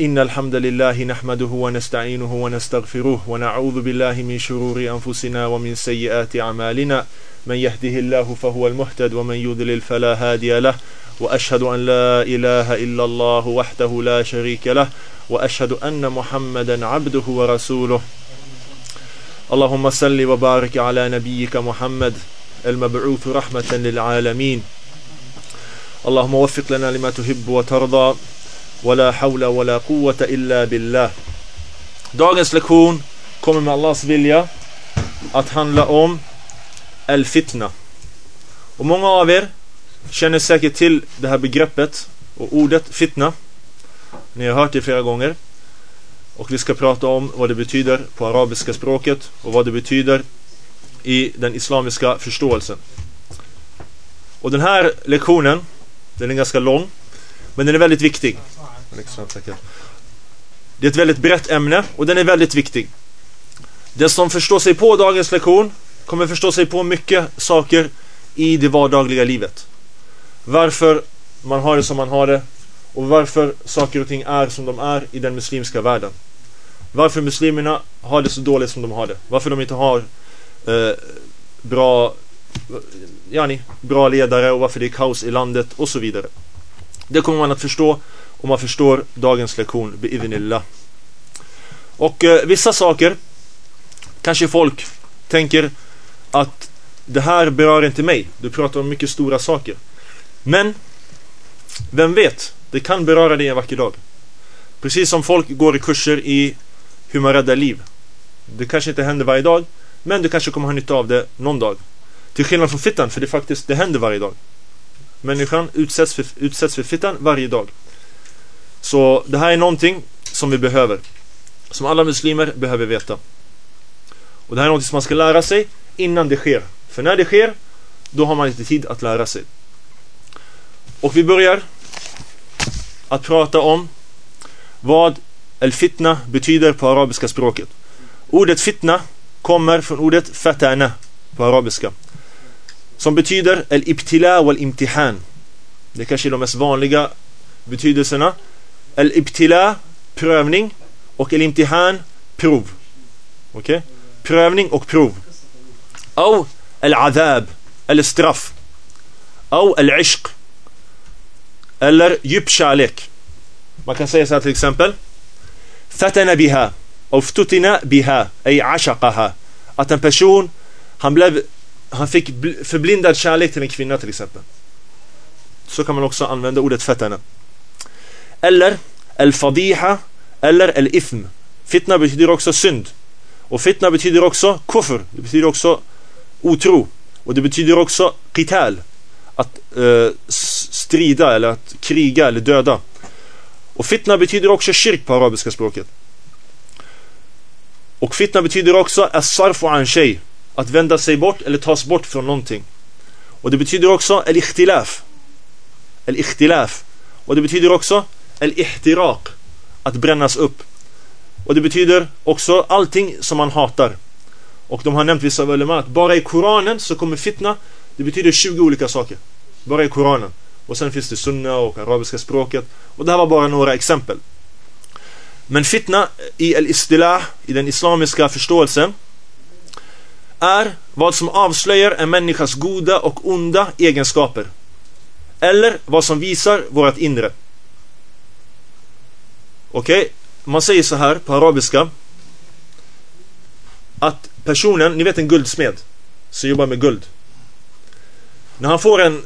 إن الحمد لله نحمده ونستعينه ونستغفره ونعوذ بالله من شرور أنفسنا ومن سيئات أعمالنا. من يهده الله فهو المهتد ومن يضلل فلا هادي له. وأشهد أن لا إله إلا الله وحده لا شريك له. وأشهد أن محمدا عبده ورسوله. اللهم صل وبارك على نبيك محمد المبعوث رحمة للعالمين. اللهم وفق لنا لما تحب وترضى. ولا حول ولا قوة إلا بالله Dagens lektion kommer med Allahs vilja att handla om El-Fitna. Och många av er känner säkert till det här begreppet och ordet fitna. Ni har hört det flera gånger. Och vi ska prata om vad det betyder på arabiska språket och vad det betyder i den islamiska förståelsen. Och den här lektionen, den är ganska lång, men den är väldigt viktig. Liksom det är ett väldigt brett ämne och den är väldigt viktig. Den som förstår sig på dagens lektion kommer förstå sig på mycket saker i det vardagliga livet. Varför man har det som man har det och varför saker och ting är som de är i den muslimska världen. Varför muslimerna har det så dåligt som de har det. Varför de inte har eh, bra, yani, bra ledare och varför det är kaos i landet och så vidare. Det kommer man att förstå och man förstår dagens lektion biidnillah. Och eh, vissa saker kanske folk tänker att det här berör inte mig. Du pratar om mycket stora saker. Men vem vet, det kan beröra dig en vacker dag. Precis som folk går i kurser i hur man räddar liv. Det kanske inte händer varje dag, men du kanske kommer ha nytta av det någon dag. Till skillnad från fittan, för det faktiskt det händer varje dag. Människan utsätts för, utsätts för fittan varje dag. Så det här är någonting som vi behöver. Som alla muslimer behöver veta. Och det här är någonting som man ska lära sig innan det sker. För när det sker, då har man inte tid att lära sig. Och vi börjar att prata om vad el-fitna betyder på arabiska språket. Ordet fitna kommer från ordet fatana på arabiska. Som betyder el-ibtila wal-imtihan. Det är kanske är de mest vanliga betydelserna. El-ibtila, prövning. Och el-imtihan, prov. Okej? Okay? Prövning och prov. El-adab, eller straff. Au el-ishq. Eller djup kärlek. Man kan säga så här till exempel. Fatana biha. Och ftutina biha. Ej ashaqaha. Att en person, han blev han fick förblindad kärlek till en kvinna till exempel. Så kan man också använda ordet fatana. Eller el-fadiha eller el-ifm. Fitna betyder också synd. Och fitna betyder också kufr. Det betyder också otro. Och det betyder också qital. Att eh, strida eller att kriga eller döda. Och fitna betyder också kyrk på arabiska språket. Och fitna betyder också as-sarfu an shay att vända sig bort eller tas bort från någonting. Och det betyder också el-ikhtilaf. El-ikhtilaf. Och det betyder också el-ihtiraq. Att brännas upp. Och det betyder också allting som man hatar. Och de har nämnt vissa ulema att bara i Koranen så kommer fitna, det betyder 20 olika saker. Bara i Koranen. Och sen finns det sunna och arabiska språket. Och det här var bara några exempel. Men fitna i el-istilah, i den islamiska förståelsen är vad som avslöjar en människas goda och onda egenskaper. Eller vad som visar vårt inre. Okej, okay? man säger så här på arabiska. Att personen, ni vet en guldsmed som jobbar med guld. När han får en,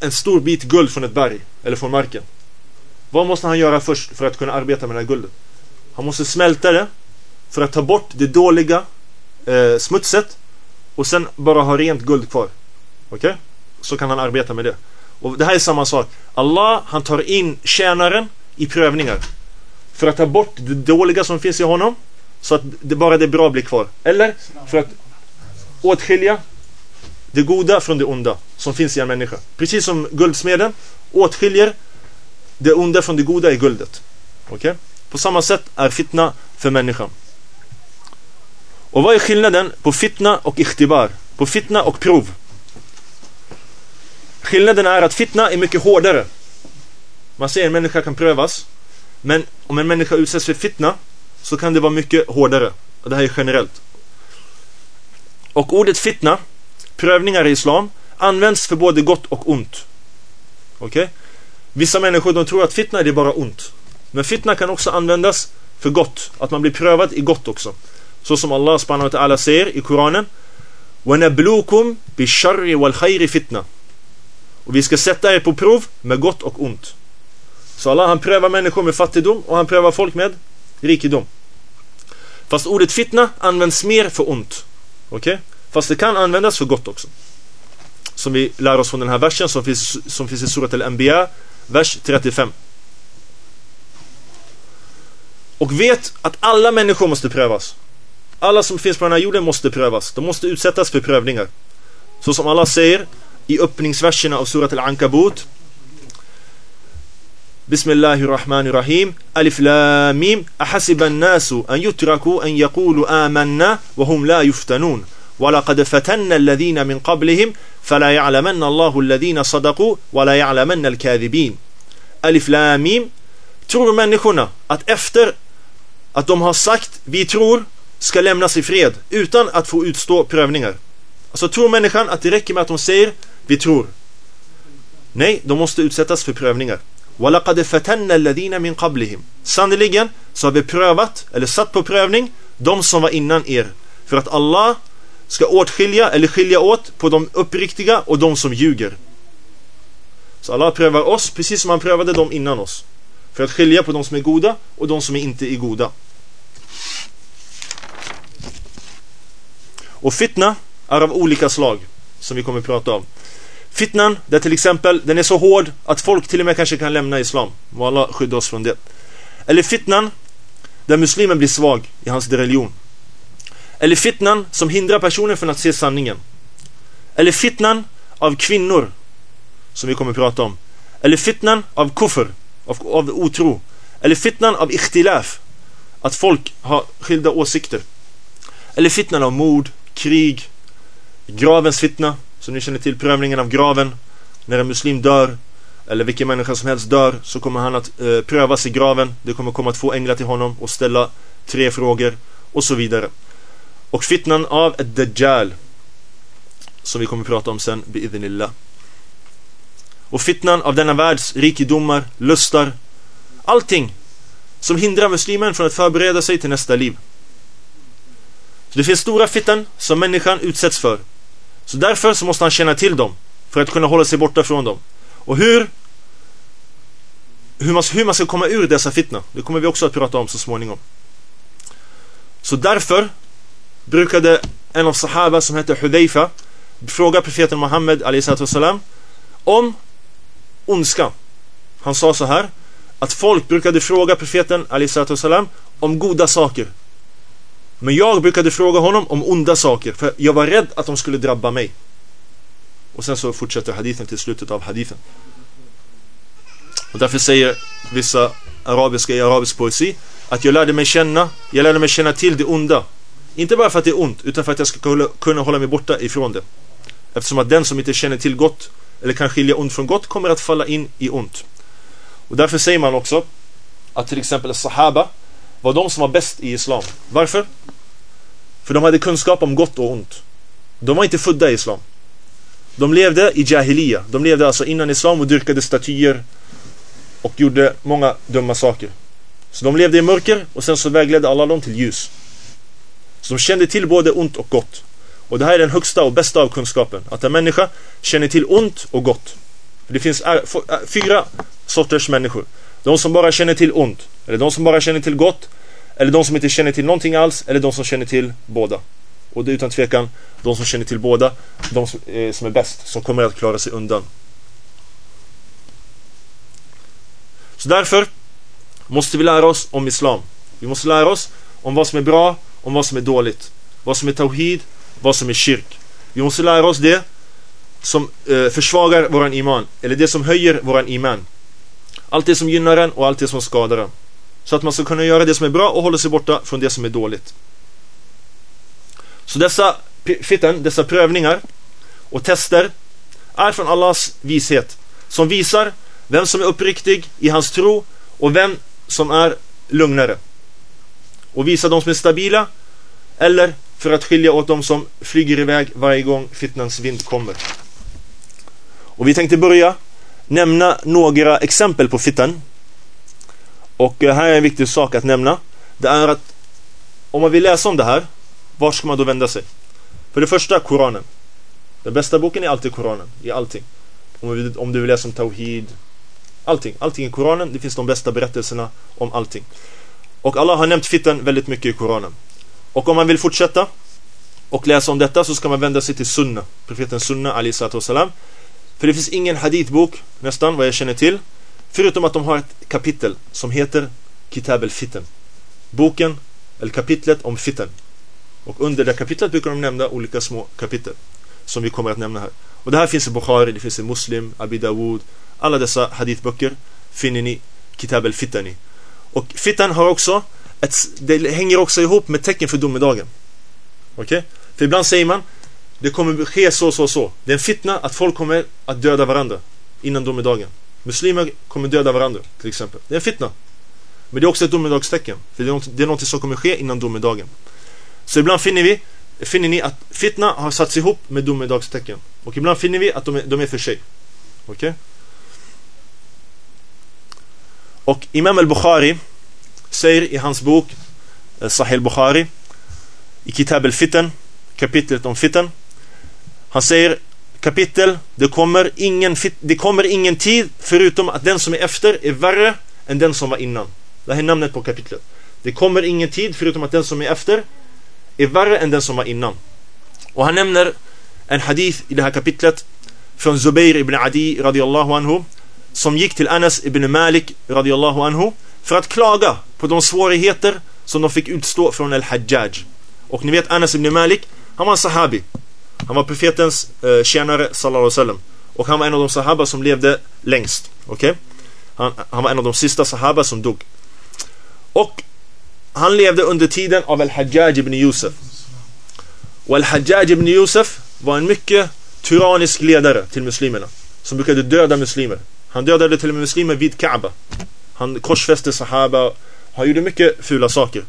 en stor bit guld från ett berg eller från marken. Vad måste han göra först för att kunna arbeta med det här guldet? Han måste smälta det för att ta bort det dåliga eh, smutset och sen bara ha rent guld kvar. Okej? Okay? Så kan han arbeta med det. Och det här är samma sak. Allah, han tar in tjänaren i prövningar. För att ta bort det dåliga som finns i honom. Så att det bara det bra blir kvar. Eller för att åtskilja det goda från det onda som finns i en människa. Precis som guldsmeden åtskiljer det onda från det goda i guldet. Okej? Okay? På samma sätt är fitna för människan. Och vad är skillnaden på fitna och ikhtibar? På fitna och prov? Skillnaden är att fitna är mycket hårdare. Man säger att en människa kan prövas. Men om en människa utsätts för fitna så kan det vara mycket hårdare. Och det här är generellt. Och ordet fitna, prövningar i islam, används för både gott och ont. Okej? Okay? Vissa människor de tror att fitna är bara ont. Men fitna kan också användas för gott. Att man blir prövad i gott också. Så som Allah subhanahu wa ta'ala säger i Koranen. وَنَبْلُوكُمْ بِالشَّرِّ وَالْخَيْرِ fitna. Och vi ska sätta er på prov med gott och ont. Så Allah han prövar människor med fattigdom och han prövar folk med rikedom. Fast ordet fitna används mer för ont. Okej? Okay? Fast det kan användas för gott också. Som vi lär oss från den här versen som finns, som finns i Surat al-Anbiya, vers 35. Och vet att alla människor måste prövas. Alla som finns på den här jorden måste prövas. De måste utsättas för prövningar. Så som Allah säger i öppningsverserna av Surat Al-Ankabut. Bismillahirrahmanirrahim. Alif Lam Mim. Ahasiba an-nasu an yutraku an yaqulu amanna wa hum la yuftanun. ولقد فتنا الذين من قبلهم فلا يعلمن الله الذين صدقوا ولا يعلمن الكاذبين Alif Lam Mim Tror människorna att efter att de har sagt vi tror ska lämnas i fred utan att få utstå prövningar. Alltså tror människan att det räcker med att de säger vi tror. Nej, de måste utsättas för prövningar. وَلَقَدْ فَتَنَّ الَّذِينَ مِنْ قَبْلِهِمْ Sannoliken så har vi prövat, eller satt på prövning, de som var innan er. För att Allah ska åtskilja, eller skilja åt på de uppriktiga och de som ljuger. Så Allah prövar oss precis som han prövade dem innan oss. För att skilja på de som är goda och de som är inte är goda. Och fitna är av olika slag som vi kommer att prata om. Fitnan, där till exempel den är så hård att folk till och med kanske kan lämna islam. Må Allah skydda oss från det. Eller fitnan där muslimen blir svag i hans religion. Eller fitnan som hindrar personen från att se sanningen. Eller fitnan av kvinnor som vi kommer att prata om. Eller fitnan av kuffer, av, av otro. Eller fitnan av ikhtilaf, att folk har skilda åsikter. Eller fitnan av mord, krig, gravens fitna, som ni känner till, prövningen av graven. När en muslim dör, eller vilken människa som helst dör, så kommer han att eh, prövas i graven. Det kommer komma två änglar till honom och ställa tre frågor och så vidare. Och fitnan av ett dajjal, som vi kommer att prata om sen, biidnillah. Och fitnan av denna världs rikedomar, lustar, allting som hindrar muslimen från att förbereda sig till nästa liv. Så det finns stora fitten som människan utsätts för. Så därför så måste han känna till dem för att kunna hålla sig borta från dem. Och hur hur man, hur man ska komma ur dessa fitna, det kommer vi också att prata om så småningom. Så därför brukade en av sahaba som hette Hudayfa fråga profeten Muhammed salam om ondska. Han sa så här att folk brukade fråga profeten salam om goda saker. Men jag brukade fråga honom om onda saker för jag var rädd att de skulle drabba mig. Och sen så fortsätter hadithen till slutet av hadithen. Och därför säger vissa arabiska i arabisk poesi att jag lärde mig känna, jag lärde mig känna till det onda. Inte bara för att det är ont, utan för att jag ska kunna hålla mig borta ifrån det. Eftersom att den som inte känner till gott, eller kan skilja ont från gott, kommer att falla in i ont. Och därför säger man också att till exempel Sahaba var de som var bäst i Islam. Varför? För de hade kunskap om gott och ont. De var inte födda i Islam. De levde i Jahiliya. De levde alltså innan Islam och dyrkade statyer och gjorde många dumma saker. Så de levde i mörker och sen så vägledde alla dem till ljus. Så de kände till både ont och gott. Och det här är den högsta och bästa av kunskapen. Att en människa känner till ont och gott. Det finns äh, äh, fyra sorters människor. De som bara känner till ont. Eller de som bara känner till gott. Eller de som inte känner till någonting alls. Eller de som känner till båda. Och det är utan tvekan de som känner till båda. De som, eh, som är bäst. Som kommer att klara sig undan. Så därför måste vi lära oss om Islam. Vi måste lära oss om vad som är bra, om vad som är dåligt. Vad som är tawhid, vad som är kyrk. Vi måste lära oss det som eh, försvagar våran iman. Eller det som höjer våran iman. Allt det som gynnar en och allt det som skadar en. Så att man ska kunna göra det som är bra och hålla sig borta från det som är dåligt. Så dessa fitten, dessa prövningar och tester är från Allahs vishet. Som visar vem som är uppriktig i hans tro och vem som är lugnare. Och visa de som är stabila. Eller för att skilja åt de som flyger iväg varje gång fitnans vind kommer. Och vi tänkte börja nämna några exempel på fittan. Och eh, här är en viktig sak att nämna. Det är att om man vill läsa om det här, var ska man då vända sig? För det första, Koranen. Den bästa boken är alltid Koranen, i allting. Om, om du vill läsa om Tawhid, allting. Allting i Koranen, det finns de bästa berättelserna om allting. Och Allah har nämnt fittan väldigt mycket i Koranen. Och om man vill fortsätta och läsa om detta så ska man vända sig till Sunna, profeten Sunna Ali salam. För det finns ingen hadithbok, nästan vad jag känner till, förutom att de har ett kapitel som heter Kitab al-Fitten. Boken, eller kapitlet om fitten. Och under det kapitlet brukar de nämna olika små kapitel som vi kommer att nämna här. Och det här finns i Bukhari, det finns i Muslim, Abi Dawud, alla dessa hadithböcker finner ni Kitab al-Fittani. Och fittan har också ett, det hänger också ihop med tecken för domedagen. Okej? Okay? För ibland säger man det kommer ske så, så, så. Det är en fitna att folk kommer att döda varandra innan domedagen. Muslimer kommer döda varandra till exempel. Det är en fitna. Men det är också ett domedagstecken. För det är, något, det är något som kommer ske innan domedagen. Så ibland finner vi finner ni att fitna har satts ihop med domedagstecken. Och ibland finner vi att de är, de är för sig. Okej? Okay? Och Imam al-Bukhari säger i hans bok eh, Sahih al-Bukhari i Kitab al-Fitan kapitlet om fitan han säger kapitel det kommer, ingen, det kommer ingen tid förutom att den som är efter är värre än den som var innan det här är namnet på kapitlet det kommer ingen tid förutom att den som är efter är värre än den som var innan och han nämner en hadith i det här kapitlet från Zubair ibn Adi radiyallahu anhu som gick till Anas ibn Malik radiyallahu anhu för att klaga på de svårigheter som de fick utstå från Al-Hajjaj. Och ni vet Anas ibn Malik, han var en sahabi. Han var profetens eh, tjänare sallallahu alaihi wasallam. Och han var en av de sahaba som levde längst. Okej? Okay? Han, han var en av de sista sahaba som dog. Och han levde under tiden av Al-Hajjaj ibn Yusuf. Och Al-Hajjaj ibn Yusuf var en mycket tyrannisk ledare till muslimerna. Som brukade döda muslimer. Han dödade till och med muslimer vid Kaaba. Han korsfäste sahaba. Han gjorde mycket fula saker.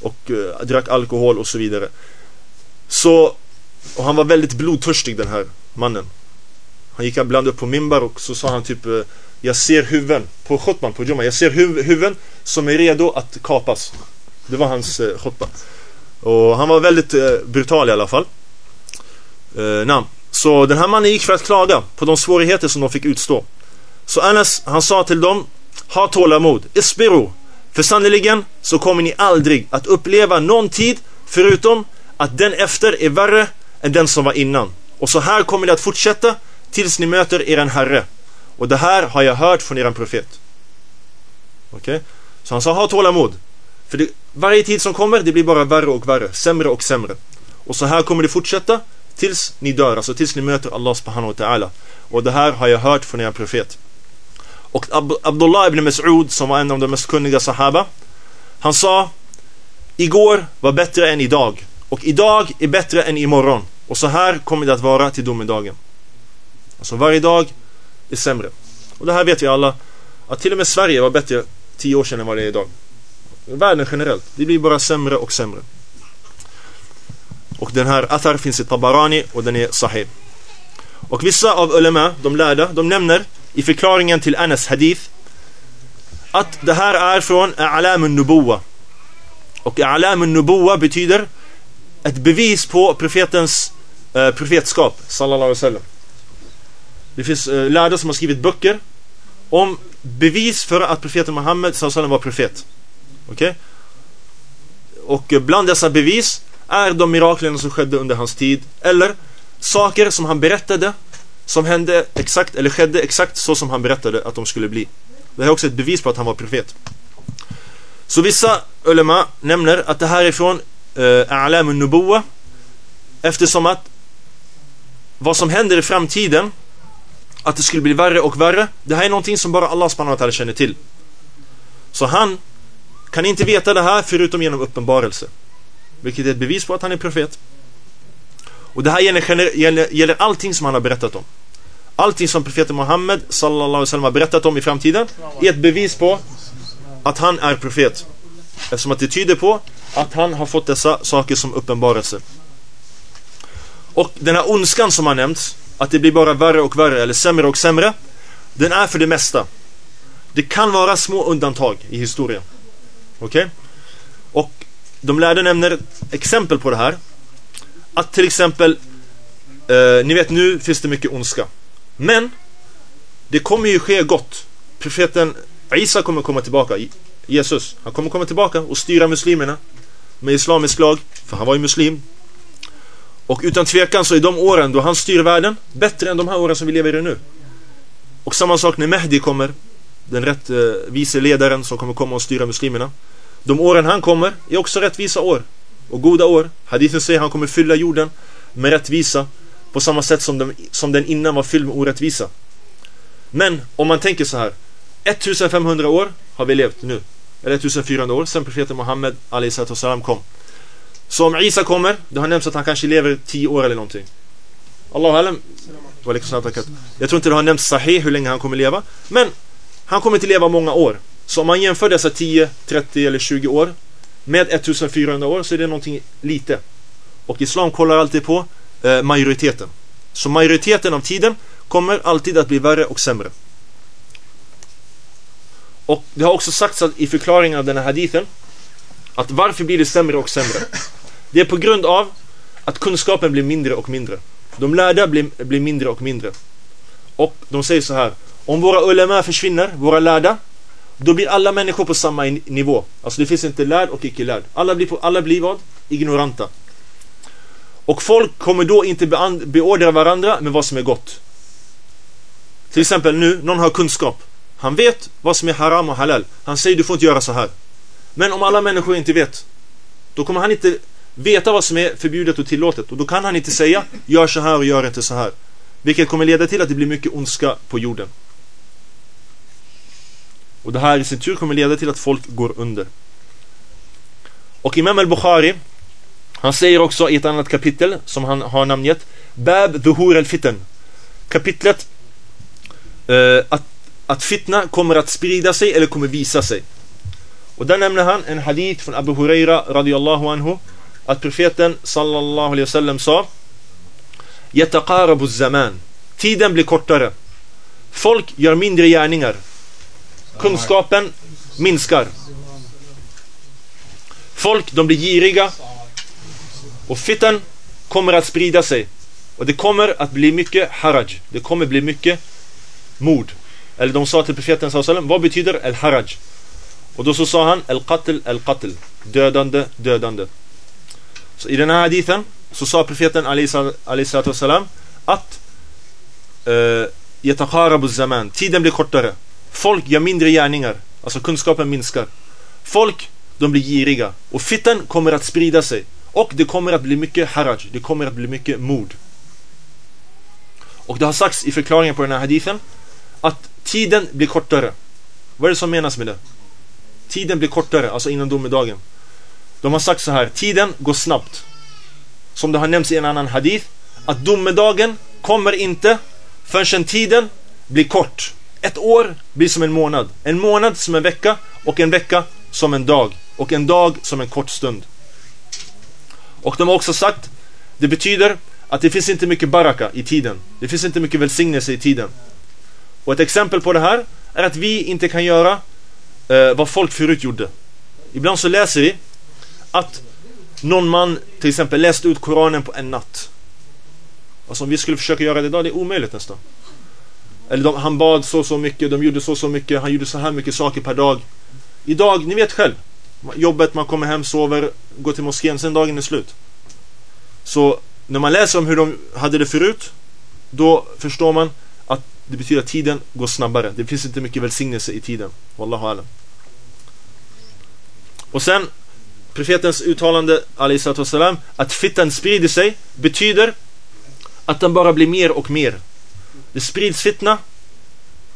Och eh, drack alkohol och så vidare. Så, och han var väldigt blodtörstig den här mannen. Han gick ibland upp på mimbar och så sa han typ eh, Jag ser huvuden på Khotman, på Jumma. Jag ser huv huvuden som är redo att kapas. Det var hans eh, khutba. Och han var väldigt eh, brutal i alla fall. Uh, Så den här mannen gick för att klaga på de svårigheter som de fick utstå. Så Anas, han sa till dem Ha tålamod, isbiru För sannoliken så kommer ni aldrig att uppleva någon tid Förutom att den efter är värre än den som var innan. Och så här kommer det att fortsätta Tills ni möter eran herre. Och det här har jag hört från eran profet. Okej? Okay? Så han sa ha tålamod. För det, varje tid som kommer det blir bara värre och värre Sämre och sämre. Och så här kommer det fortsätta Tills ni dör, alltså tills ni möter Allah subhanahu wa ta'ala. Och det här har jag hört från eran profet. Och Ab Abdullah ibn Mas'ud som var en av de mest kunniga sahaba Han sa Igår var bättre än idag. Och idag är bättre än imorgon. Och så här kommer det att vara till domedagen. Alltså varje dag är sämre. Och det här vet vi alla Att till och med Sverige var bättre tio år sedan än vad det är idag. Världen generellt Det blir bara sämre och sämre. Och den här Athar finns i Tabarani och den är Sahih. Och vissa av ulema, de lärda, de nämner i förklaringen till Anas hadith att det här är från A'lamun Nubuwa. Och A'lamun Nubuwa betyder ett bevis på profetens eh, profetskap sallallahu alaihi wasallam. Det finns eh, lärda som har skrivit böcker om bevis för att profeten Muhammed sallallahu alaihi var profet. Okej? Okay? Och eh, bland dessa bevis är de miraklerna som skedde under hans tid eller saker som han berättade som hände exakt, eller skedde exakt så som han berättade att de skulle bli. Det här är också ett bevis på att han var profet. Så vissa ulema nämner att det här är från eh, A'lam nubuwa eftersom att vad som händer i framtiden att det skulle bli värre och värre det här är någonting som bara Allah subhanahu känner till. Så han kan inte veta det här förutom genom uppenbarelse. Vilket är ett bevis på att han är profet. Och det här gäller, gäller, gäller allting som han har berättat om. Allting som profeten Muhammed sallallahu alaihi wasallam har berättat om i framtiden är ett bevis på att han är profet. Eftersom att det tyder på att han har fått dessa saker som uppenbarelse. Och den här ondskan som har nämnts, att det blir bara värre och värre eller sämre och sämre, den är för det mesta. Det kan vara små undantag i historien. Okej? Okay? Och de lärde nämner exempel på det här. Att till exempel, eh, ni vet nu finns det mycket ondska. Men det kommer ju ske gott. Profeten Isa kommer komma tillbaka. Jesus, han kommer komma tillbaka och styra muslimerna med islamisk lag, för han var ju muslim. Och utan tvekan så är de åren då han styr världen bättre än de här åren som vi lever i nu. Och samma sak när Mehdi kommer, den rättvise eh, ledaren som kommer komma och styra muslimerna. De åren han kommer är också rättvisa år och goda år. Hadithen säger att han kommer fylla jorden med rättvisa på samma sätt som den, som den innan var fylld med orättvisa. Men om man tänker så här 1500 år har vi levt nu. Eller 1400 år sedan profeten Muhammed salam kom. Så om Isa kommer, det har nämnts att han kanske lever 10 år eller någonting. Allah alam. Jag tror inte det har nämnts sahih hur länge han kommer leva. Men han kommer inte leva många år. Så om man jämför dessa 10, 30 eller 20 år med 1400 år så är det någonting lite. Och Islam kollar alltid på eh, majoriteten. Så majoriteten av tiden kommer alltid att bli värre och sämre. Och det har också sagts i förklaringen av den här hadithen att varför blir det sämre och sämre? Det är på grund av att kunskapen blir mindre och mindre. De lärda blir, blir mindre och mindre. Och de säger så här. Om våra ulema försvinner, våra lärda, då blir alla människor på samma nivå. Alltså det finns inte lärd och icke lärd. Alla blir, på, alla blir vad? Ignoranta. Och folk kommer då inte beordra varandra med vad som är gott. Till exempel nu, någon har kunskap. Han vet vad som är haram och halal. Han säger du får inte göra så här. Men om alla människor inte vet, då kommer han inte veta vad som är förbjudet och tillåtet. Och då kan han inte säga gör så här och gör inte så här. Vilket kommer leda till att det blir mycket ondska på jorden. Och det här i sin tur kommer leda till att folk går under. Och Imam al-Bukhari han säger också i ett annat kapitel som han har namngett Bab Duhur al-Fitten Kapitlet eh, att, att fitna kommer att sprida sig eller kommer visa sig. Och där nämner han en hadith från Abu Huraira radiyallahu anhu att profeten sallallahu alaihi wasallam sa Yataqarabu zaman Tiden blir kortare. Folk gör mindre gärningar Kunskapen minskar. Folk, de blir giriga. Och fitten kommer att sprida sig. Och det kommer att bli mycket haraj. Det kommer bli mycket mord. Eller de sa till profeten sallam, vad betyder al-haraj? Och då så sa han al-qatl, al-qatl. Dödande, dödande. Så i den här hadithen så sa profeten alaihissalatu salam att eh, Yataqarabu zaman. Tiden blir kortare. Folk gör mindre gärningar. Alltså kunskapen minskar. Folk, de blir giriga. Och fitten kommer att sprida sig. Och det kommer att bli mycket haraj. Det kommer att bli mycket mord. Och det har sagts i förklaringen på den här hadithen att tiden blir kortare. Vad är det som menas med det? Tiden blir kortare, alltså innan domedagen. De har sagt så här, tiden går snabbt. Som det har nämnts i en annan hadith, att domedagen kommer inte förrän tiden blir kort. Ett år blir som en månad. En månad som en vecka och en vecka som en dag. Och en dag som en kort stund. Och de har också sagt, det betyder att det finns inte mycket baraka i tiden. Det finns inte mycket välsignelse i tiden. Och ett exempel på det här är att vi inte kan göra eh, vad folk förut gjorde. Ibland så läser vi att någon man till exempel läste ut Koranen på en natt. Alltså om vi skulle försöka göra det idag, det är omöjligt nästan. Eller de, han bad så så mycket, de gjorde så så mycket, han gjorde så här mycket saker per dag. Idag, ni vet själv. Jobbet, man kommer hem, sover, går till moskén, sen dagen är slut. Så när man läser om hur de hade det förut, då förstår man att det betyder att tiden går snabbare. Det finns inte mycket välsignelse i tiden. Wallahu alam. Och sen, profetens uttalande, salam, att fittan sprider sig, betyder att den bara blir mer och mer. Det sprids fitna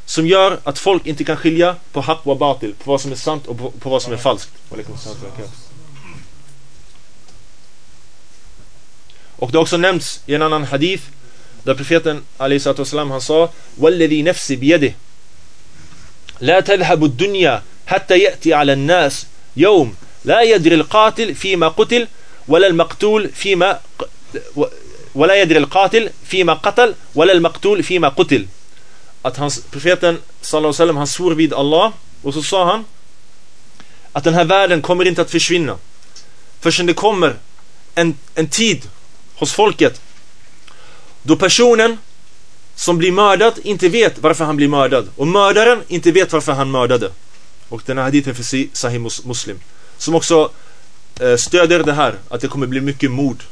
som gör att folk inte kan skilja på haq och batil, på vad som är sant och på, på vad som är falskt. Och det har också nämnts i en annan hadith där profeten والسلام, han sa والذي نفسي بيده لا تذهب الدنيا حتى يأتي على الناس يوم لا يدري القاتل فيما قتل ولا المقتول فيما ولا يدري القاتل فيما قتل ولا المقتول فيما قتل att hans, profeten sallallahu sallam, han svor vid Allah och så sa han att den här världen kommer inte att försvinna förrän det kommer en, en tid hos folket då personen som blir mördad inte vet varför han blir mördad och mördaren inte vet varför han mördade. Och den här hadithen för Sahih Muslim som också eh, stödjer det här att det kommer bli mycket mord.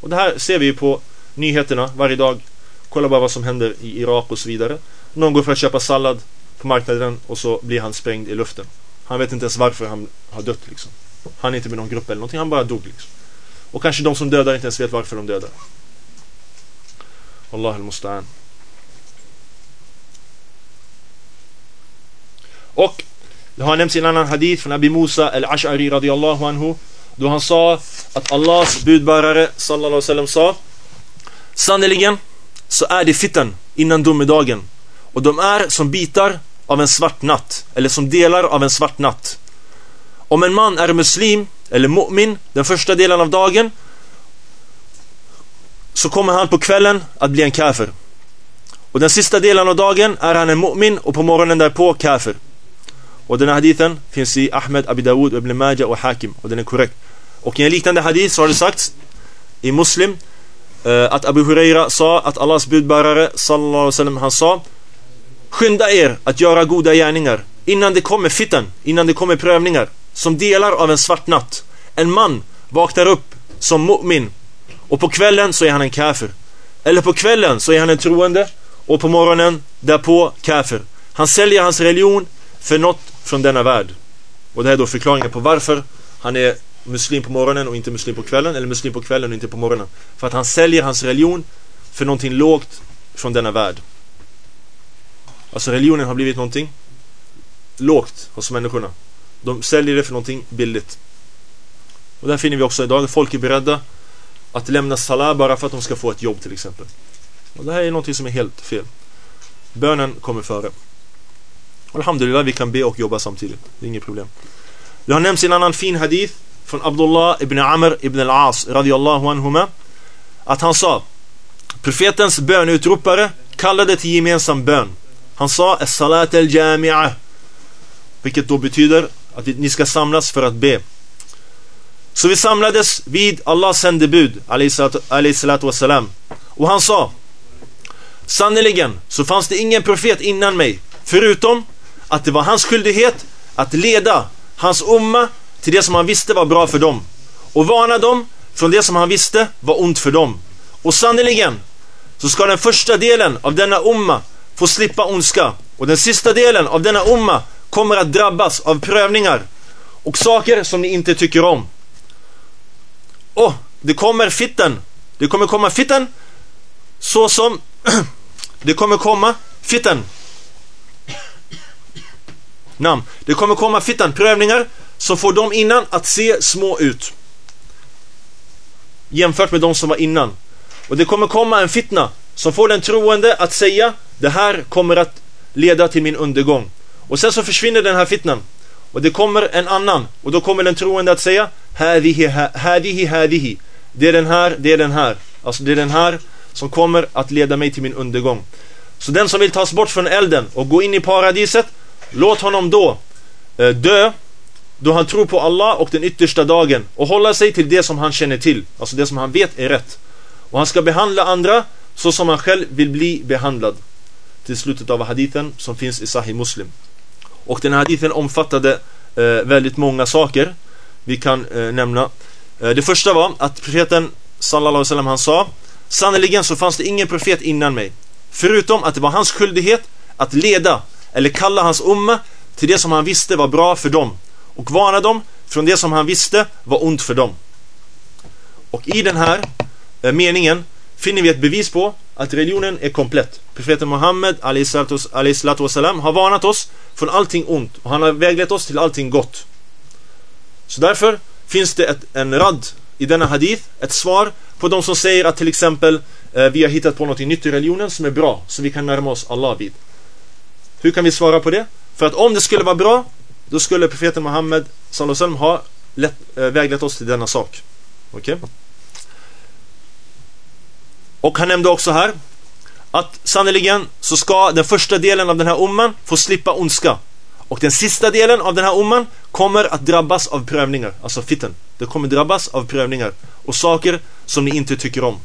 Och det här ser vi ju på nyheterna varje dag. Kolla bara vad som händer i Irak och så vidare. Någon går för att köpa sallad på marknaden och så blir han sprängd i luften. Han vet inte ens varför han har dött liksom. Han är inte med någon grupp eller någonting, han bara dog liksom. Och kanske de som dödar inte ens vet varför de dödar. Allah al-Musta'an. Och det har nämnts i en annan hadith från Abi Musa al-Ash'ari radiyallahu anhu. Då han sa att Allahs budbärare sallallahu alaihi wasallam sa Sannerligen så är det fitten innan domedagen. Och de är som bitar av en svart natt. Eller som delar av en svart natt. Om en man är muslim eller mu'min den första delen av dagen så kommer han på kvällen att bli en kafir. Och den sista delen av dagen är han en mu'min och på morgonen därpå kafir. Och den här hadithen finns i Ahmed, Abi Dawud, Ibn Majah och Hakim och den är korrekt. Och i en liknande hadith så har det sagts i Muslim eh, att Abu Huraira sa att Allahs budbärare sallallahu alaihi wasallam han sa Skynda er att göra goda gärningar innan det kommer fitten, innan det kommer prövningar som delar av en svart natt. En man vaknar upp som mu'min och på kvällen så är han en kafir. Eller på kvällen så är han en troende och på morgonen därpå kafir. Han säljer hans religion för något från denna värld. Och det här är då förklaringen på varför han är muslim på morgonen och inte muslim på kvällen eller muslim på kvällen och inte på morgonen. För att han säljer hans religion för någonting lågt från denna värld. Alltså religionen har blivit någonting lågt hos människorna. De säljer det för någonting billigt. Och där finner vi också idag folk är beredda att lämna salah bara för att de ska få ett jobb till exempel. Och det här är någonting som är helt fel. Bönen kommer före. Alhamdulillah, vi kan be och jobba samtidigt. Det är inget problem. Det har nämnts en annan fin hadith från Abdullah ibn Amr ibn al-As radiyallahu anhuma att han sa Profetens bönutropare kallade till gemensam bön. Han sa As-salat al-jami'ah vilket då betyder att ni ska samlas för att be. Så vi samlades vid Allahs sändebud salatu wassalam. Och han sa Sannerligen så fanns det ingen profet innan mig förutom att det var hans skyldighet att leda hans umma till det som han visste var bra för dem och varna dem från det som han visste var ont för dem. Och sannerligen så ska den första delen av denna umma få slippa ondska och den sista delen av denna umma kommer att drabbas av prövningar och saker som ni inte tycker om. Och det kommer fitten. Det kommer komma fitten så som det kommer komma fitten namn. Det kommer komma fittan prövningar som får dem innan att se små ut. Jämfört med de som var innan. Och det kommer komma en fitna som får den troende att säga det här kommer att leda till min undergång. Och sen så försvinner den här fitnan. Och det kommer en annan. Och då kommer den troende att säga Hadihi, hadihi, hadihi. Det är den här, det är den här. Alltså det är den här som kommer att leda mig till min undergång. Så den som vill tas bort från elden och gå in i paradiset Låt honom då eh, dö då han tror på Allah och den yttersta dagen och hålla sig till det som han känner till, alltså det som han vet är rätt. Och han ska behandla andra så som han själv vill bli behandlad. Till slutet av hadithen som finns i Sahih Muslim. Och den här hadithen omfattade eh, väldigt många saker. Vi kan eh, nämna. Eh, det första var att profeten sallallahu alaihi wasallam han sa Sannerligen så fanns det ingen profet innan mig. Förutom att det var hans skyldighet att leda eller kalla hans umma till det som han visste var bra för dem och varna dem från det som han visste var ont för dem. Och i den här eh, meningen finner vi ett bevis på att religionen är komplett. Profeten Muhammed wasalam, har varnat oss från allting ont och han har väglett oss till allting gott. Så därför finns det ett, en rad i denna hadith, ett svar på de som säger att till exempel eh, vi har hittat på något nytt i religionen som är bra, som vi kan närma oss Allah vid. Hur kan vi svara på det? För att om det skulle vara bra då skulle profeten Muhammed sallam ha lätt, äh, eh, väglett oss till denna sak. Okej? Okay? Och han nämnde också här att sannoliken så ska den första delen av den här umman få slippa ondska. Och den sista delen av den här umman kommer att drabbas av prövningar, alltså fitten. Det kommer drabbas av prövningar och saker som ni inte tycker om.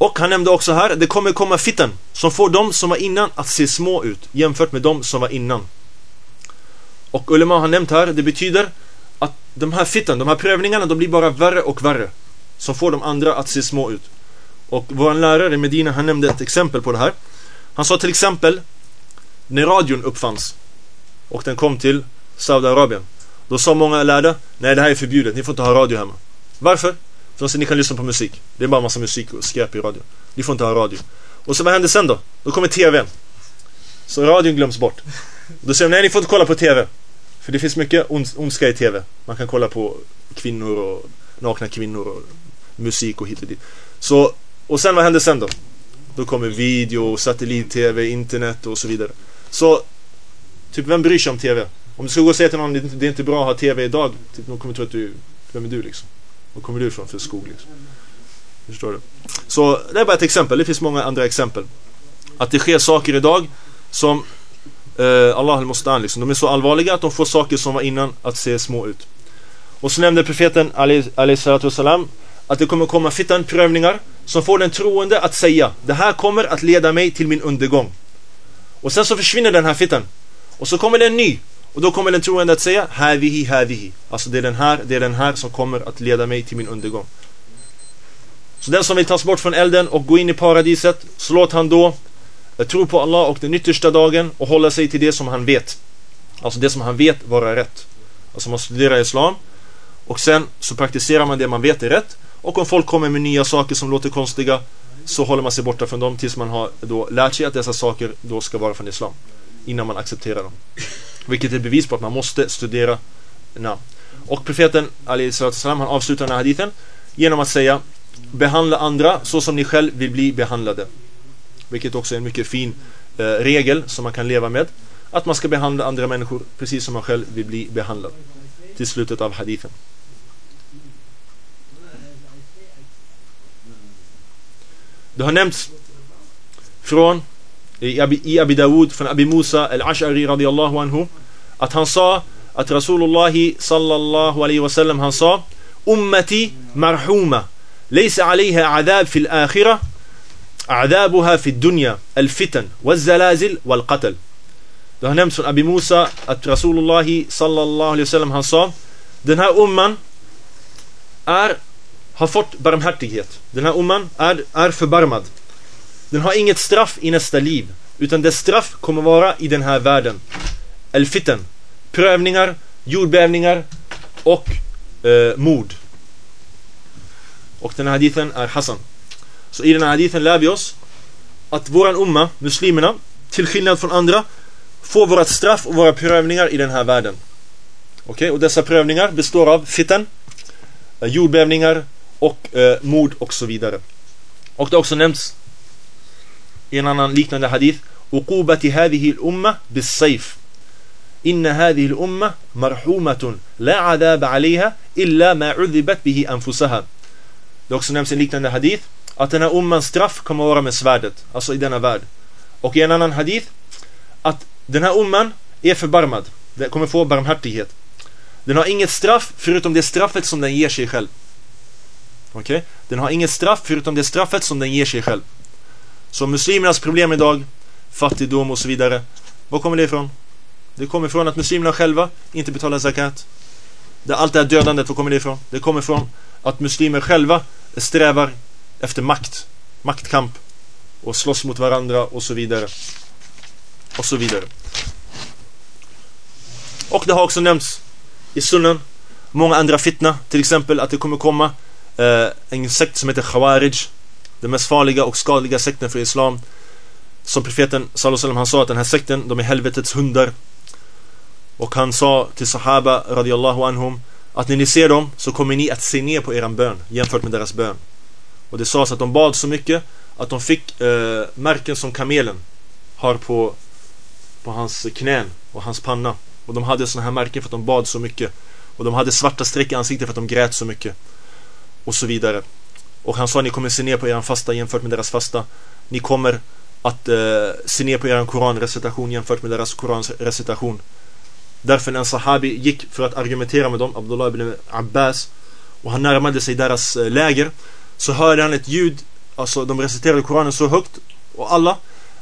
Och han nämnde också här, det kommer komma fitten som får de som var innan att se små ut jämfört med de som var innan. Och Ulema har nämnt här, det betyder att de här fitten, de här prövningarna, de blir bara värre och värre. Som får de andra att se små ut. Och vår lärare Medina, han nämnde ett exempel på det här. Han sa till exempel, när radion uppfanns och den kom till Saudiarabien. Då sa många lärda, nej det här är förbjudet, ni får inte ha radio hemma. Varför? Så de ni kan lyssna på musik. Det är bara massa musik och skräp i radio. Ni får inte ha radio. Och så vad händer sen då? Då kommer TVn. Så radion glöms bort. Då säger de, nej ni får inte kolla på TV. För det finns mycket ondska i TV. Man kan kolla på kvinnor och nakna kvinnor och musik och hit och dit. Så, och sen vad händer sen då? Då kommer video, satellit-TV, internet och så vidare. Så, typ vem bryr sig om TV? Om du ska gå och säga till någon det är inte bra att ha TV idag, typ, någon kommer tro att du, vem är du liksom? Var kommer du ifrån för skog liksom? Förstår du? Så det är bara ett exempel, det finns många andra exempel. Att det sker saker idag som eh, Allah al-Mustan liksom, de är så allvarliga att de får saker som var innan att se små ut. Och så nämnde profeten Ali salam att det kommer komma fittan prövningar som får den troende att säga det här kommer att leda mig till min undergång. Och sen så försvinner den här fittan. Och så kommer det en ny. Och då kommer den troende att säga Havihi, havihi. Alltså det är den här, det är den här som kommer att leda mig till min undergång. Så den som vill tas bort från elden och gå in i paradiset, så låt han då eh, tro på Allah och den yttersta dagen och hålla sig till det som han vet. Alltså det som han vet vara rätt. Alltså man studerar Islam och sen så praktiserar man det man vet är rätt. Och om folk kommer med nya saker som låter konstiga så håller man sig borta från dem tills man har då lärt sig att dessa saker då ska vara från Islam. Innan man accepterar dem. Vilket är bevis på att man måste studera namn. Och profeten salam, han avslutar den här hadithen genom att säga Behandla andra så som ni själv vill bli behandlade. Vilket också är en mycket fin eh, regel som man kan leva med. Att man ska behandla andra människor precis som man själv vill bli behandlad. Till slutet av hadithen. Det har nämnts från i Abi, Dawud från Abi Musa al-Ash'ari radiyallahu anhu att han sa att Rasulullah sallallahu alaihi wasallam han sa ummati marhuma laysa عليها عذاب الآخرة عذابها في الدنيا الفتن والزلازل والقتل Det har nämnts från Abi Musa att Rasulullah sallallahu alaihi wasallam han sa Den här umman är, har fått barmhärtighet. Den här umman är, är förbarmad. Den har inget straff i nästa liv. Utan dess straff kommer vara i den här världen. Elfitten. Prövningar, jordbävningar och eh, mord. Och den här hadithen är Hassan. Så i den här hadithen lär vi oss att våran umma, muslimerna, till skillnad från andra, får vårat straff och våra prövningar i den här världen. Okej, okay? och dessa prövningar består av fitten, eh, jordbävningar och eh, mord och så vidare. Och det har också nämnts i en annan liknande hadith Uqubati hadhihi umma bis-sayf Inna hadhihi umma marhumatun la adab 'alayha illa ma 'udhibat bihi anfusaha Det också nämns en liknande hadith att den här ummans straff kommer att vara med svärdet, alltså i denna värld. Och i en annan hadith att den här umman är förbarmad, den kommer få barmhärtighet. Den har inget straff förutom det straffet som den ger sig själv. Okej? Okay? Den har inget straff förutom det straffet som den ger sig själv. Så muslimernas problem idag, fattigdom och så vidare. Var kommer det ifrån? Det kommer ifrån att muslimerna själva inte betalar zakat. Det, allt det här dödandet, var kommer det ifrån? Det kommer ifrån att muslimer själva strävar efter makt, maktkamp och slåss mot varandra och så vidare. Och så vidare. Och det har också nämnts i sunnan många andra fitna, till exempel att det kommer komma eh, en sekt som heter Khawarij den mest farliga och skadliga sekten för islam. Som profeten sallallahu han sa att den här sekten, de är helvetets hundar. Och han sa till sahaba radiallahu anhum att när ni ser dem så kommer ni att se ner på eran bön jämfört med deras bön. Och det sades att de bad så mycket att de fick eh, märken som kamelen har på på hans knän och hans panna. Och de hade sådana här märken för att de bad så mycket. Och de hade svarta streck i ansiktet för att de grät så mycket. Och så vidare. Och han sa ni kommer se ner på eran fasta jämfört med deras fasta. Ni kommer att eh, se ner på eran koranrecitation jämfört med deras koranrecitation. Därför när en sahabi gick för att argumentera med dem, Abdullah ibn Abbas, och han närmade sig deras eh, läger, så hörde han ett ljud, alltså de reciterade koranen så högt, och alla,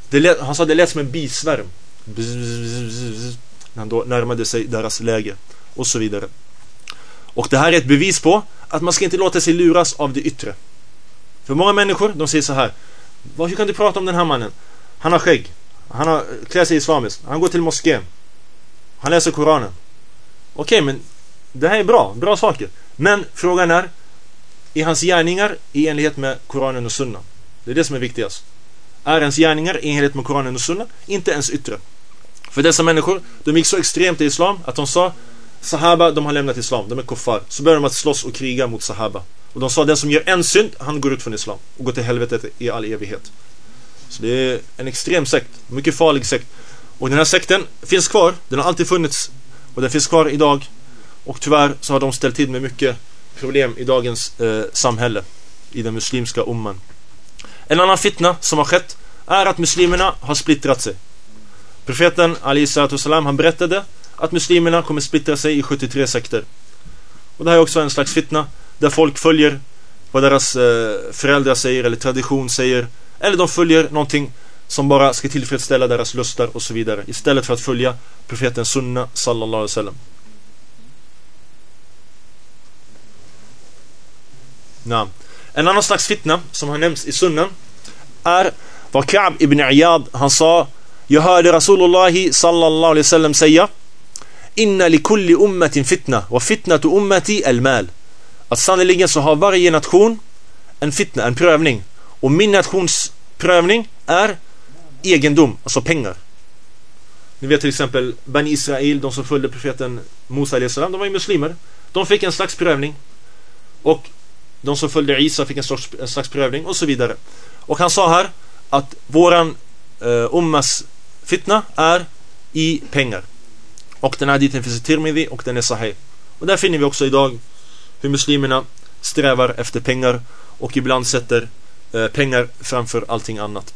lät, han sa det lät som en bisvärm. När han då närmade sig deras läger, och så vidare. Och det här är ett bevis på att man ska inte låta sig luras av det yttre. För många människor, de säger så här. Hur kan du prata om den här mannen? Han har skägg. Han har, eh, klär sig islamiskt. Han går till moskén. Han läser Koranen. Okej, okay, men det här är bra. Bra saker. Men frågan är, är hans gärningar i enlighet med Koranen och Sunna? Det är det som är viktigast. Är ens gärningar i enlighet med Koranen och Sunna? Inte ens yttre. För dessa människor, de gick så extremt i Islam att de sa Sahaba, de har lämnat Islam, de är kuffar. Så började de att slåss och kriga mot Sahaba. Och de sa den som gör en synd, han går ut från Islam och går till helvetet i all evighet. Så det är en extrem sekt, mycket farlig sekt. Och den här sekten finns kvar, den har alltid funnits och den finns kvar idag. Och tyvärr så har de ställt till med mycket problem i dagens eh, samhälle, i den muslimska umman. En annan fitna som har skett är att muslimerna har splittrat sig. Profeten Ali salam han berättade att muslimerna kommer splittra sig i 73 sekter. Och det här är också en slags fitna där folk följer vad deras eh, föräldrar säger eller tradition säger. Eller de följer någonting som bara ska tillfredsställa deras lustar och så vidare. Istället för att följa profeten Sunna sallallahu alaihi wasallam. Nah. En annan slags fitna som har nämnts i sunnan är vad Ka'b ibn Iyad han sa Jag hörde Rasulullah sallallahu alaihi wasallam säga Inna li kulli ummatin fitna wa fitnatu ummati al-mal att sannoliken så har varje nation en fitna, en prövning. Och min nations prövning är egendom, alltså pengar. Ni vet till exempel Bani Israel, de som följde profeten Musa de var ju muslimer. De fick en slags prövning. Och de som följde Isa fick en slags, en slags prövning och så vidare. Och han sa här att våran eh, ummas fitna är i pengar. Och den här diten finns i Tirmidhi och den är sahih. Och där finner vi också idag hur muslimerna strävar efter pengar och ibland sätter eh, pengar framför allting annat.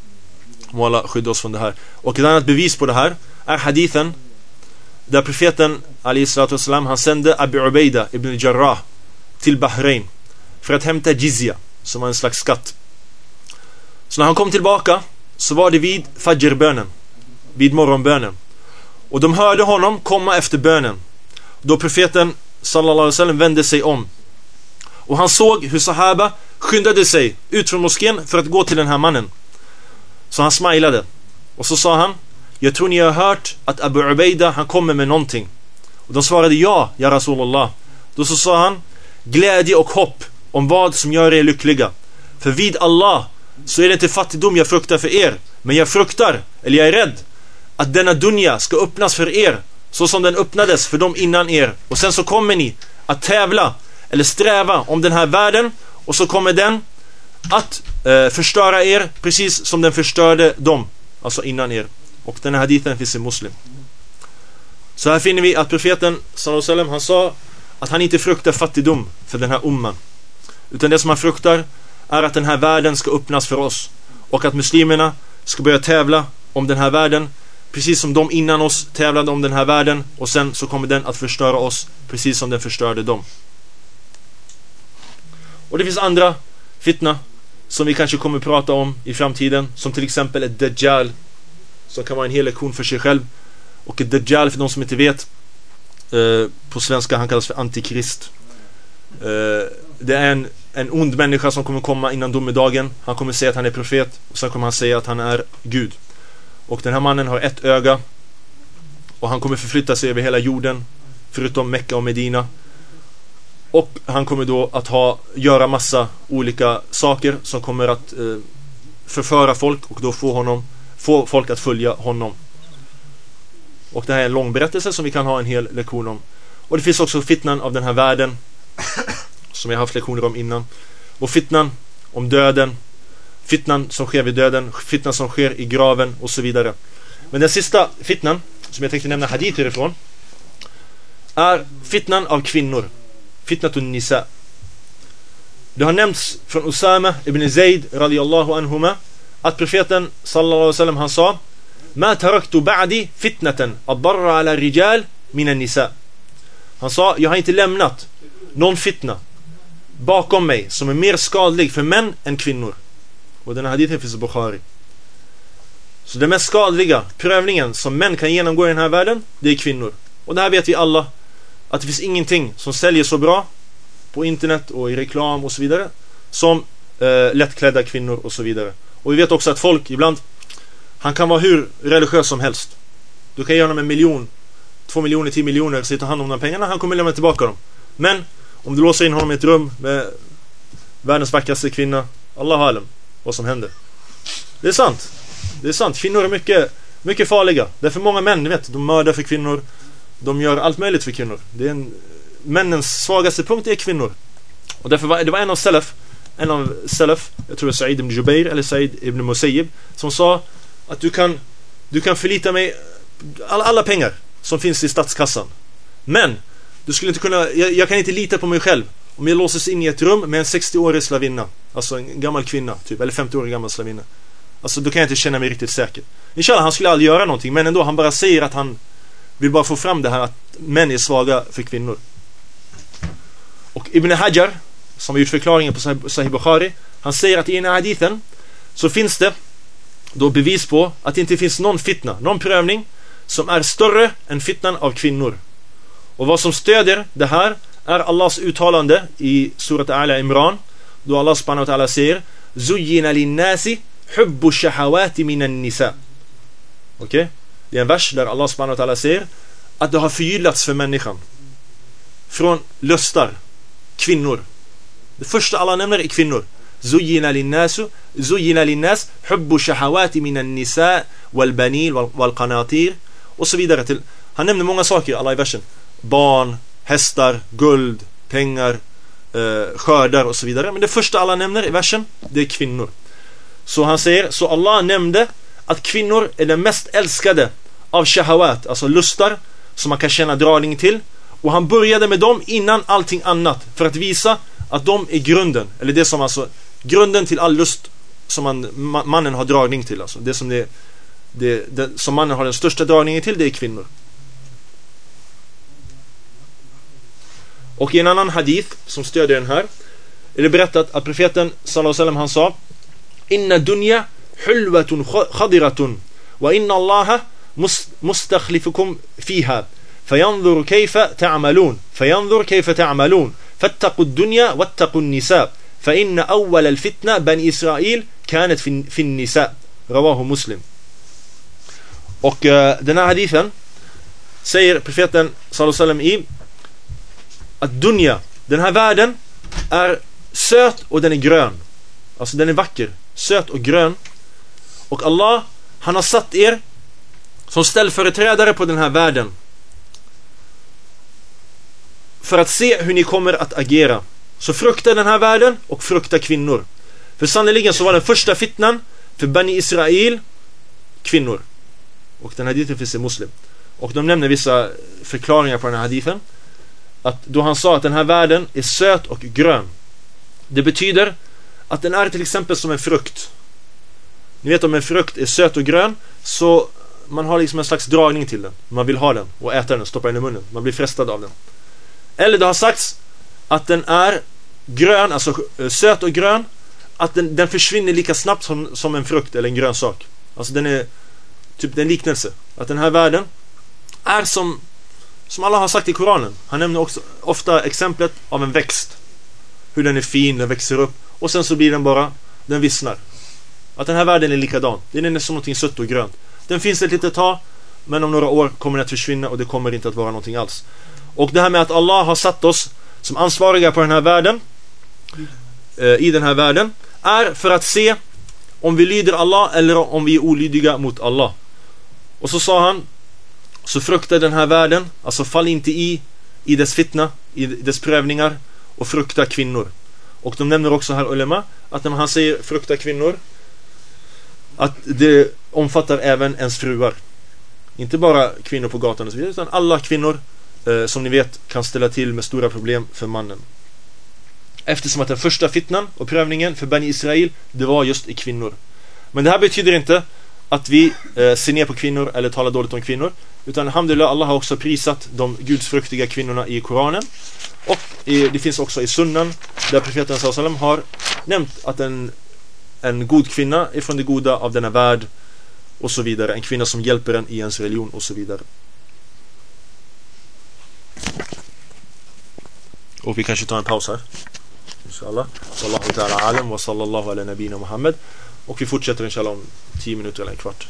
Må Allah skydda oss från det här. Och ett annat bevis på det här är hadithen där profeten Ali wasalam, han sände Abu Ubaida ibn Jarrah till Bahrain för att hämta jizya som var en slags skatt. Så när han kom tillbaka så var det vid fajrbönen, vid morgonbönen. Och de hörde honom komma efter bönen. Då profeten sallallahu alaihi wasallam vände sig om. Och han såg hur Sahaba skyndade sig ut från moskén för att gå till den här mannen. Så han smilade. Och så sa han Jag tror ni har hört att Abu Ubaida han kommer med någonting. Och de svarade ja, ja Rasulullah. Då så sa han Glädje och hopp om vad som gör er lyckliga. För vid Allah så är det inte fattigdom jag fruktar för er. Men jag fruktar, eller jag är rädd att denna dunja ska öppnas för er så som den öppnades för dem innan er. Och sen så kommer ni att tävla eller sträva om den här världen och så kommer den att eh, förstöra er precis som den förstörde dem, alltså innan er. Och den här hadithen finns i Muslim. Så här finner vi att profeten sallam, han sa att han inte fruktar fattigdom för den här umman. Utan det som han fruktar är att den här världen ska öppnas för oss och att muslimerna ska börja tävla om den här världen Precis som de innan oss tävlade om den här världen och sen så kommer den att förstöra oss precis som den förstörde dem. Och det finns andra fitna som vi kanske kommer prata om i framtiden som till exempel ett Dajjal som kan vara en hel lektion för sig själv. Och ett Dajjal för de som inte vet eh, på svenska han kallas för Antikrist. Eh, det är en, en ond människa som kommer komma innan domedagen. Han kommer säga att han är profet och sen kommer han säga att han är Gud. Och den här mannen har ett öga och han kommer förflytta sig över hela jorden förutom Mecka och Medina. Och han kommer då att ha, göra massa olika saker som kommer att eh, förföra folk och då få honom få folk att följa honom. Och det här är en lång berättelse som vi kan ha en hel lektion om. Och det finns också fitnan av den här världen som jag haft lektioner om innan. Och fitnan om döden fitnan som sker vid döden, fitnan som sker i graven och så vidare. Men den sista fitnan, som jag tänkte nämna hadith ifrån, är fitnan av kvinnor. Fitnatun nisa. Det har nämnts från Usama ibn Zaid radiyallahu anhuma att profeten sallallahu alaihi wasallam han sa Ma taraktu ba'di fitnatan adarra ala rijal min nisa. Han sa, jag har inte lämnat någon fitna bakom mig som är mer skadlig för män än kvinnor. Och den här hadithen finns i Bukhari. Så den mest skadliga prövningen som män kan genomgå i den här världen, det är kvinnor. Och det här vet vi alla, att det finns ingenting som säljer så bra på internet och i reklam och så vidare som eh, lättklädda kvinnor och så vidare. Och vi vet också att folk ibland, han kan vara hur religiös som helst. Du kan ge honom en miljon, två miljoner, tio miljoner, så ta hand om de pengarna, han kommer lämna tillbaka dem. Men om du låser in honom i ett rum med världens vackraste kvinna, Allah alam, vad som händer. Det är sant. Det är sant. Kvinnor är mycket, mycket farliga. Det är för många män, ni vet, de mördar för kvinnor. De gör allt möjligt för kvinnor. Det är en, männens svagaste punkt är kvinnor. Och därför var det var en av Salaf, en av Salaf, jag tror det är Said ibn Jubair eller Said ibn Musayyib, som sa att du kan, du kan förlita mig alla, alla pengar som finns i statskassan. Men du skulle inte kunna, jag, jag, kan inte lita på mig själv om jag låses in i ett rum med en 60-årig slavinna. Alltså en gammal kvinna, typ, eller 50-årig gammal slavinna. Alltså då kan jag inte känna mig riktigt säker. Inshallah, han skulle aldrig göra någonting, men ändå, han bara säger att han vill bara få fram det här att män är svaga för kvinnor. Och Ibn Hajar, som har gjort förklaringen på Sahih Bukhari, han säger att i den här hadithen så finns det då bevis på att det inte finns någon fitna, någon prövning som är större än fitnan av kvinnor. Och vad som stödjer det här är Allahs uttalande i surat Al Imran då Allah subhanahu wa ta'ala säger Zujjina linnasi hubbu shahawati minan nisa Okej? Okay? Det är en vers där Allah subhanahu wa ta'ala säger att det har förgyllats för människan från lustar, kvinnor. Det första Allah nämner är kvinnor. Zujjina linnasu Zujjina linnas hubbu shahawati minan nisa wal banil wal qanatir och så vidare till. Han nämner många saker Allah i versen. Barn, hästar, guld, pengar, eh, skördar och så vidare. Men det första Allah nämner i versen, det är kvinnor. Så han säger, så Allah nämnde att kvinnor är den mest älskade av shahawat, alltså lustar som man kan känna dragning till. Och han började med dem innan allting annat för att visa att de är grunden, eller det som alltså grunden till all lust som man, mannen har dragning till. Alltså. Det som, det, det, det, som mannen har den största dragningen till, det är kvinnor. Och i en annan hadith som stödjer den här är det berättat att profeten sallallahu alaihi han sa Inna dunya hulvatun khadiratun wa inna allaha mustakhlifukum fiha fayanzur kayfa ta'malun fayanzur kayfa ta'malun fattaqu dunya wattaqu nisa fa inna awwal al-fitna bani Israel kanat fi nisa. Rawahu muslim. Och uh, den här hadithen säger profeten sallallahu alaihi i att dunja, den här världen är söt och den är grön. Alltså den är vacker, söt och grön. Och Allah, han har satt er som ställföreträdare på den här världen. För att se hur ni kommer att agera. Så frukta den här världen och frukta kvinnor. För sannoliken så var den första fitnan för Bani Israel kvinnor. Och den här hadithen finns i Muslim. Och de nämner vissa förklaringar på den här hadithen att då han sa att den här världen är söt och grön. Det betyder att den är till exempel som en frukt. Ni vet om en frukt är söt och grön så man har liksom en slags dragning till den. Man vill ha den och äta den, stoppa den i munnen. Man blir frestad av den. Eller det har sagts att den är grön, alltså eh, söt och grön. Att den, den försvinner lika snabbt som, som en frukt eller en grönsak. Alltså den är typ en liknelse. Att den här världen är som som Allah har sagt i Koranen. Han nämner också ofta exemplet av en växt. Hur den är fin, den växer upp. Och sen så blir den bara, den vissnar. Att den här världen är likadan. Den är som någonting sött och grönt. Den finns ett litet tag, men om några år kommer den att försvinna och det kommer inte att vara någonting alls. Och det här med att Allah har satt oss som ansvariga på den här världen, eh, i den här världen, är för att se om vi lyder Allah eller om vi är olydiga mot Allah. Och så sa han så frukta den här världen, alltså fall inte i i dess fitna, i dess prövningar och frukta kvinnor. Och de nämner också här ulema att när han säger frukta kvinnor att det omfattar även ens fruar. Inte bara kvinnor på gatan och så vidare, utan alla kvinnor eh, som ni vet kan ställa till med stora problem för mannen. Eftersom att den första fitnan och prövningen för Bani Israel, det var just i kvinnor. Men det här betyder inte att vi eh, ser ner på kvinnor eller talar dåligt om kvinnor. Utan alhamdulillah, Allah har också prisat de gudsfruktiga kvinnorna i Koranen. Och i, det finns också i sunnan där profeten sallam har nämnt att en, en god kvinna är från det goda av denna värld och så vidare. En kvinna som hjälper en i ens religion och så vidare. Och vi kanske tar en paus här. Inshallah. Wallahu ta'ala alam wa sallallahu ala nabina Muhammad. Och vi fortsätter inshallah om 10 minuter eller en kvart.